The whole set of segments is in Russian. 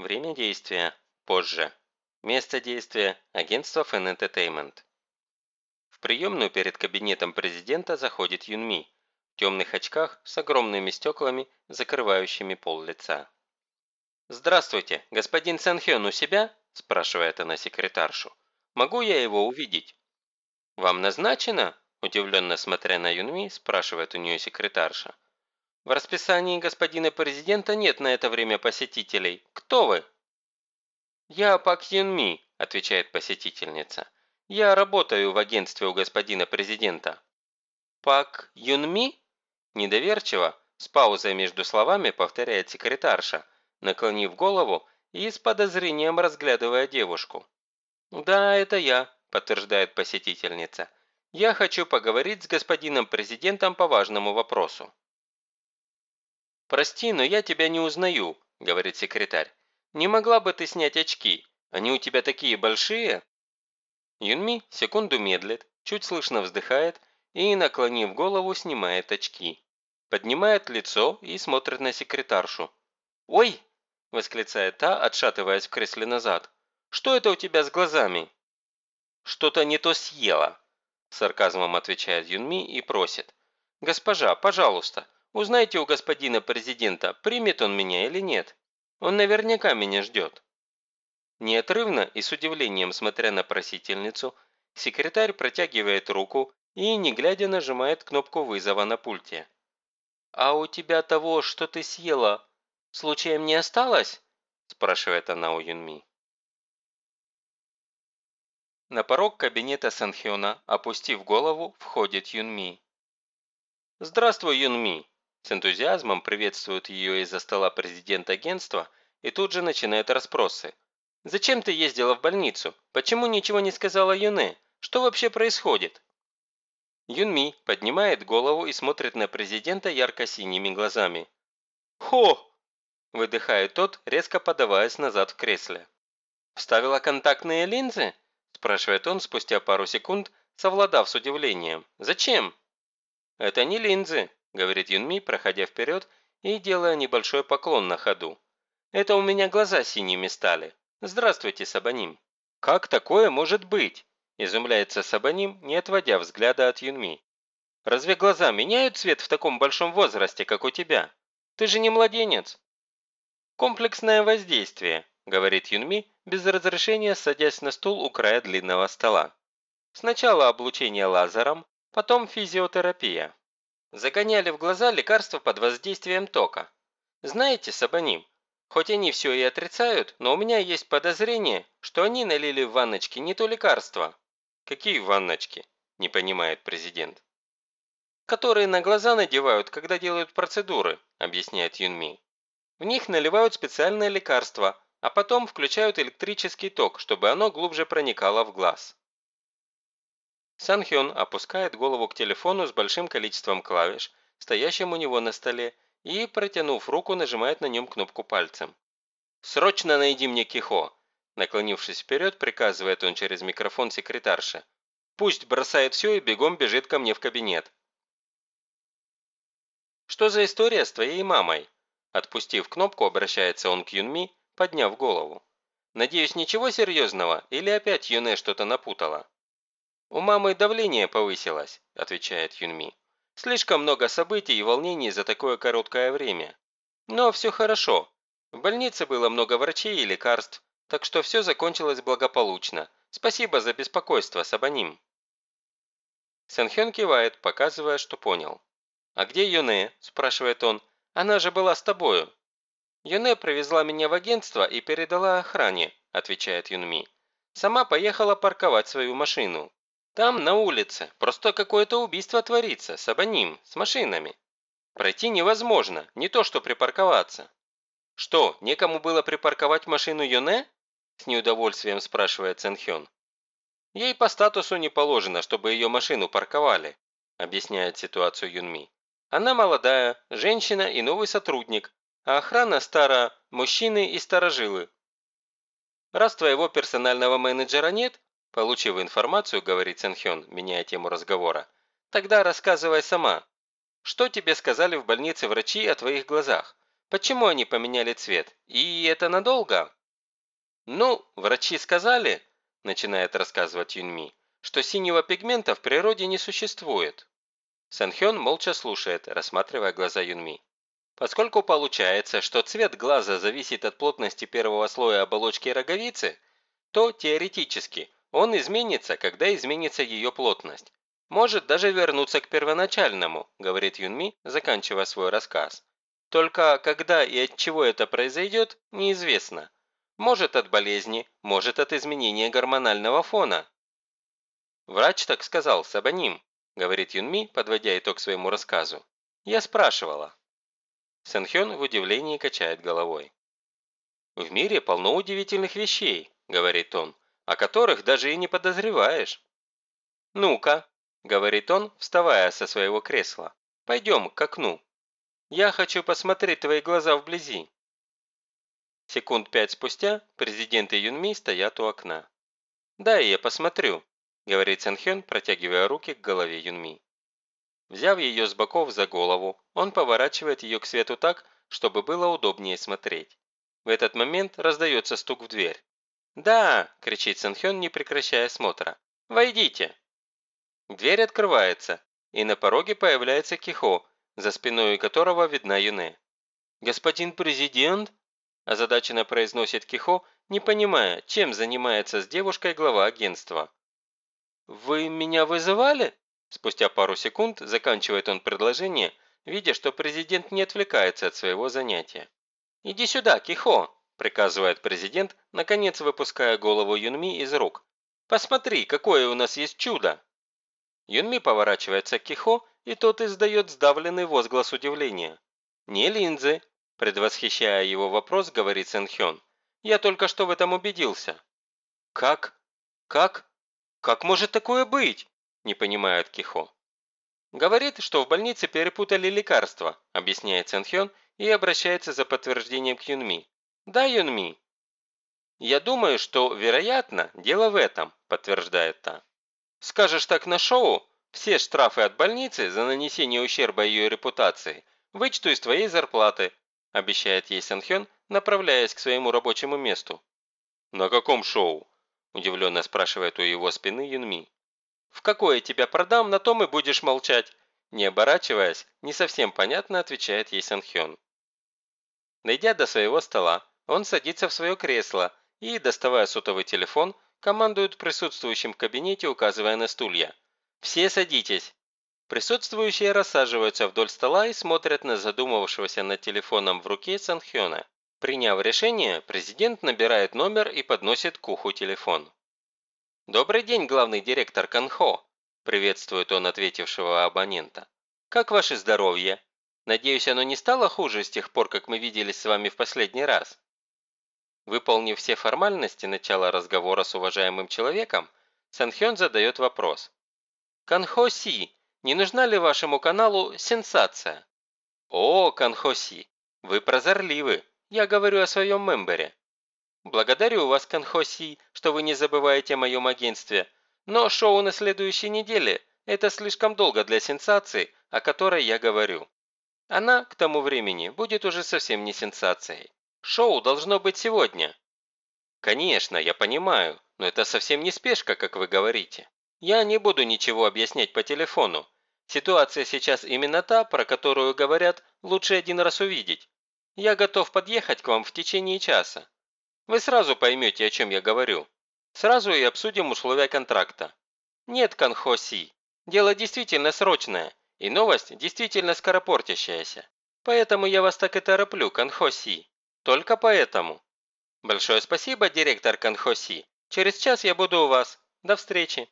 Время действия – позже. Место действия – агентство Fan Entertainment. В приемную перед кабинетом президента заходит Юнми в темных очках с огромными стеклами, закрывающими пол лица. «Здравствуйте, господин Санхён у себя?» – спрашивает она секретаршу. «Могу я его увидеть?» «Вам назначено?» – удивленно смотря на Юнми, спрашивает у нее секретарша. «В расписании господина президента нет на это время посетителей. Кто вы?» «Я Пак Юнми», – отвечает посетительница. «Я работаю в агентстве у господина президента». «Пак Юнми?» Недоверчиво, с паузой между словами, повторяет секретарша, наклонив голову и с подозрением разглядывая девушку. «Да, это я», – подтверждает посетительница. «Я хочу поговорить с господином президентом по важному вопросу». «Прости, но я тебя не узнаю», – говорит секретарь. Не могла бы ты снять очки? Они у тебя такие большие?» Юнми секунду медлит, чуть слышно вздыхает и, наклонив голову, снимает очки. Поднимает лицо и смотрит на секретаршу. «Ой!» – восклицает та, отшатываясь в кресле назад. «Что это у тебя с глазами?» «Что-то не то съела», – сарказмом отвечает Юнми и просит. «Госпожа, пожалуйста, узнайте у господина президента, примет он меня или нет». Он наверняка меня ждет». Неотрывно и с удивлением смотря на просительницу, секретарь протягивает руку и, не глядя, нажимает кнопку вызова на пульте. «А у тебя того, что ты съела, случаем не осталось?» спрашивает она у Юнми. На порог кабинета Санхёна, опустив голову, входит Юнми. «Здравствуй, Юнми!» С энтузиазмом приветствует ее из-за стола президент агентства и тут же начинает расспросы. «Зачем ты ездила в больницу? Почему ничего не сказала Юне? Что вообще происходит?» Юнми поднимает голову и смотрит на президента ярко-синими глазами. «Хо!» – выдыхает тот, резко подаваясь назад в кресле. «Вставила контактные линзы?» – спрашивает он спустя пару секунд, совладав с удивлением. «Зачем?» «Это не линзы», – говорит Юнми, проходя вперед и делая небольшой поклон на ходу. «Это у меня глаза синими стали. Здравствуйте, Сабаним». «Как такое может быть?» – изумляется Сабаним, не отводя взгляда от Юнми. «Разве глаза меняют цвет в таком большом возрасте, как у тебя? Ты же не младенец». «Комплексное воздействие», – говорит Юнми, без разрешения садясь на стул у края длинного стола. «Сначала облучение лазером, потом физиотерапия. Загоняли в глаза лекарства под воздействием тока. Знаете, Сабаним, хоть они все и отрицают, но у меня есть подозрение, что они налили в ванночки не то лекарство. Какие ванночки? Не понимает президент. Которые на глаза надевают, когда делают процедуры, объясняет Юнми. В них наливают специальное лекарство, а потом включают электрический ток, чтобы оно глубже проникало в глаз. Санхён опускает голову к телефону с большим количеством клавиш, стоящим у него на столе, и, протянув руку, нажимает на нем кнопку пальцем. «Срочно найди мне Кихо!» Наклонившись вперед, приказывает он через микрофон секретарше. «Пусть бросает все и бегом бежит ко мне в кабинет». «Что за история с твоей мамой?» Отпустив кнопку, обращается он к Юнми, подняв голову. «Надеюсь, ничего серьезного, или опять Юне что-то напутала?» «У мамы давление повысилось», – отвечает Юнми. «Слишком много событий и волнений за такое короткое время. Но все хорошо. В больнице было много врачей и лекарств, так что все закончилось благополучно. Спасибо за беспокойство, Сабаним». Сэнхён кивает, показывая, что понял. «А где Юне?» – спрашивает он. «Она же была с тобою». «Юне привезла меня в агентство и передала охране», – отвечает Юнми. «Сама поехала парковать свою машину. Там, на улице, просто какое-то убийство творится, с абоним, с машинами. Пройти невозможно, не то что припарковаться. Что, некому было припарковать машину Йоне? С неудовольствием спрашивает Цэнхён. Ей по статусу не положено, чтобы ее машину парковали, объясняет ситуацию Юнми. Она молодая, женщина и новый сотрудник, а охрана стара, мужчины и старожилы. Раз твоего персонального менеджера нет, Получив информацию, говорит Сэнхён, меняя тему разговора, тогда рассказывай сама. Что тебе сказали в больнице врачи о твоих глазах? Почему они поменяли цвет? И это надолго?» «Ну, врачи сказали», – начинает рассказывать Юнми, «что синего пигмента в природе не существует». Санхён молча слушает, рассматривая глаза Юнми. Поскольку получается, что цвет глаза зависит от плотности первого слоя оболочки роговицы, то теоретически он изменится, когда изменится ее плотность. Может даже вернуться к первоначальному, говорит Юнми, заканчивая свой рассказ. Только когда и от чего это произойдет, неизвестно. Может от болезни, может от изменения гормонального фона. Врач так сказал, Сабаним, говорит Юнми, подводя итог своему рассказу. Я спрашивала. Сэнхён в удивлении качает головой. «В мире полно удивительных вещей», – говорит он, – «о которых даже и не подозреваешь». «Ну-ка», – говорит он, вставая со своего кресла, – «пойдем к окну. Я хочу посмотреть твои глаза вблизи». Секунд пять спустя президент и Юнми стоят у окна. «Да, я посмотрю», – говорит Сэнхён, протягивая руки к голове Юнми. Взяв ее с боков за голову, он поворачивает ее к свету так, чтобы было удобнее смотреть. В этот момент раздается стук в дверь. «Да!» – кричит Санхён, не прекращая смотра. «Войдите!» Дверь открывается, и на пороге появляется Кихо, за спиной которого видна Юне. «Господин президент?» – озадаченно произносит Кихо, не понимая, чем занимается с девушкой глава агентства. «Вы меня вызывали?» Спустя пару секунд заканчивает он предложение, видя, что президент не отвлекается от своего занятия. «Иди сюда, Кихо!» – приказывает президент, наконец выпуская голову Юнми из рук. «Посмотри, какое у нас есть чудо!» Юнми поворачивается к Кихо, и тот издает сдавленный возглас удивления. «Не линзы!» – предвосхищая его вопрос, говорит Сэнхён. «Я только что в этом убедился». «Как? Как? Как может такое быть?» не понимает Кихо. Говорит, что в больнице перепутали лекарства, объясняет Цэнхён и обращается за подтверждением к Юнми. Да, Юнми? Я думаю, что, вероятно, дело в этом, подтверждает та. Скажешь так на шоу, все штрафы от больницы за нанесение ущерба ее репутации вычту из твоей зарплаты, обещает ей Сэнхён, направляясь к своему рабочему месту. «На каком шоу?» – удивленно спрашивает у его спины Юнми. В какое тебя продам, на том и будешь молчать. Не оборачиваясь, не совсем понятно отвечает ей Санхён. Дойдя до своего стола, он садится в свое кресло и, доставая сотовый телефон, командует присутствующим в кабинете, указывая на стулья. «Все садитесь!» Присутствующие рассаживаются вдоль стола и смотрят на задумавшегося над телефоном в руке Санхёна. Приняв решение, президент набирает номер и подносит к уху телефон. «Добрый день, главный директор Канхо!» – приветствует он ответившего абонента. «Как ваше здоровье? Надеюсь, оно не стало хуже с тех пор, как мы виделись с вами в последний раз?» Выполнив все формальности начала разговора с уважаемым человеком, Санхён задает вопрос. «Канхо Си, не нужна ли вашему каналу сенсация?» «О, Канхо Си, вы прозорливы, я говорю о своем мембере. Благодарю вас, Канхоси, что вы не забываете о моем агентстве, но шоу на следующей неделе – это слишком долго для сенсации, о которой я говорю. Она, к тому времени, будет уже совсем не сенсацией. Шоу должно быть сегодня. Конечно, я понимаю, но это совсем не спешка, как вы говорите. Я не буду ничего объяснять по телефону. Ситуация сейчас именно та, про которую говорят, лучше один раз увидеть. Я готов подъехать к вам в течение часа. Вы сразу поймете, о чем я говорю. Сразу и обсудим условия контракта. Нет, Канхоси, дело действительно срочное, и новость действительно скоропортящаяся. Поэтому я вас так и тороплю, Канхоси. Только поэтому. Большое спасибо, директор Канхоси. Через час я буду у вас. До встречи.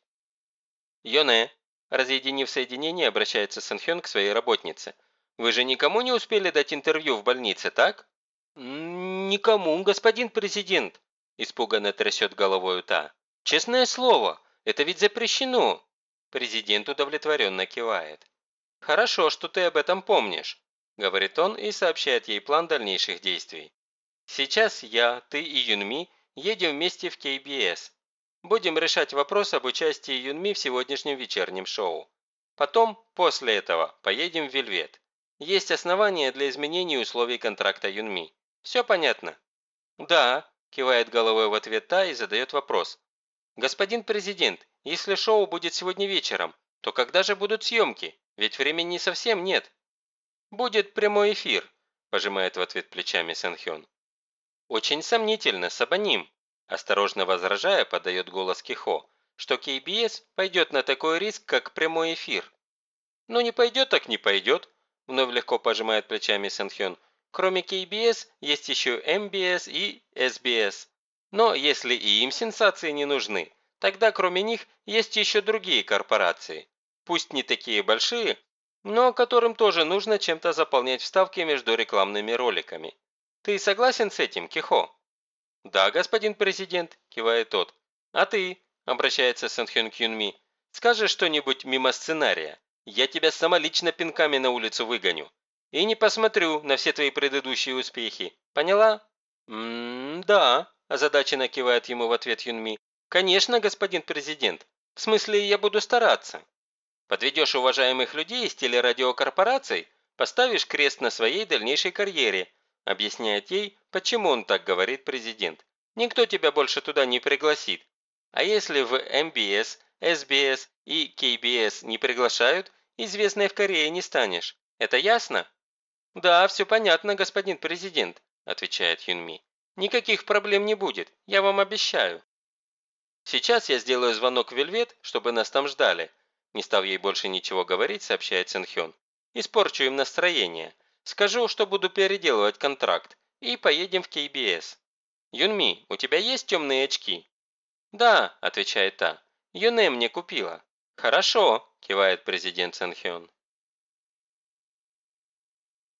Йоне, разъединив соединение, обращается Сэнхён к своей работнице. Вы же никому не успели дать интервью в больнице, так? «Никому, господин президент!» – испуганно трясет головой та. «Честное слово, это ведь запрещено!» Президент удовлетворенно кивает. «Хорошо, что ты об этом помнишь», – говорит он и сообщает ей план дальнейших действий. «Сейчас я, ты и Юнми едем вместе в КБС. Будем решать вопрос об участии Юнми в сегодняшнем вечернем шоу. Потом, после этого, поедем в Вельвет. есть основания для изменения условий контракта Юнми. Все понятно?» «Да», – кивает головой в ответ та и задает вопрос. «Господин президент, если шоу будет сегодня вечером, то когда же будут съемки? Ведь времени совсем нет». «Будет прямой эфир», – пожимает в ответ плечами Сэнхён. «Очень сомнительно, Сабаним», – осторожно возражая, подает голос Кихо, что KBS пойдет на такой риск, как прямой эфир. «Ну не пойдет, так не пойдет», – вновь легко пожимает плечами Сэнхён. «Кроме KBS есть еще MBS и SBS. Но если и им сенсации не нужны, Тогда кроме них есть еще другие корпорации. Пусть не такие большие, но которым тоже нужно чем-то заполнять вставки между рекламными роликами. Ты согласен с этим, Кихо? Да, господин президент, кивает тот. А ты, обращается Сэнхён Кюнми, скажешь что-нибудь мимо сценария. Я тебя самолично пинками на улицу выгоню. И не посмотрю на все твои предыдущие успехи. Поняла? «М-да», – озадаченно кивает ему в ответ Юнми. «Конечно, господин президент. В смысле, я буду стараться. Подведешь уважаемых людей из телерадиокорпораций, поставишь крест на своей дальнейшей карьере», объясняет ей, почему он так говорит президент. «Никто тебя больше туда не пригласит. А если в МБС, СБС и КБС не приглашают, известной в Корее не станешь. Это ясно?» «Да, все понятно, господин президент», отвечает Юнми. «Никаких проблем не будет, я вам обещаю». «Сейчас я сделаю звонок в Вельвет, чтобы нас там ждали», не став ей больше ничего говорить, сообщает Сэнхён. «Испорчу им настроение. Скажу, что буду переделывать контракт. И поедем в КБС. Юнми, у тебя есть темные очки?» «Да», – отвечает та. «Юне мне купила». «Хорошо», – кивает президент Сэнхён.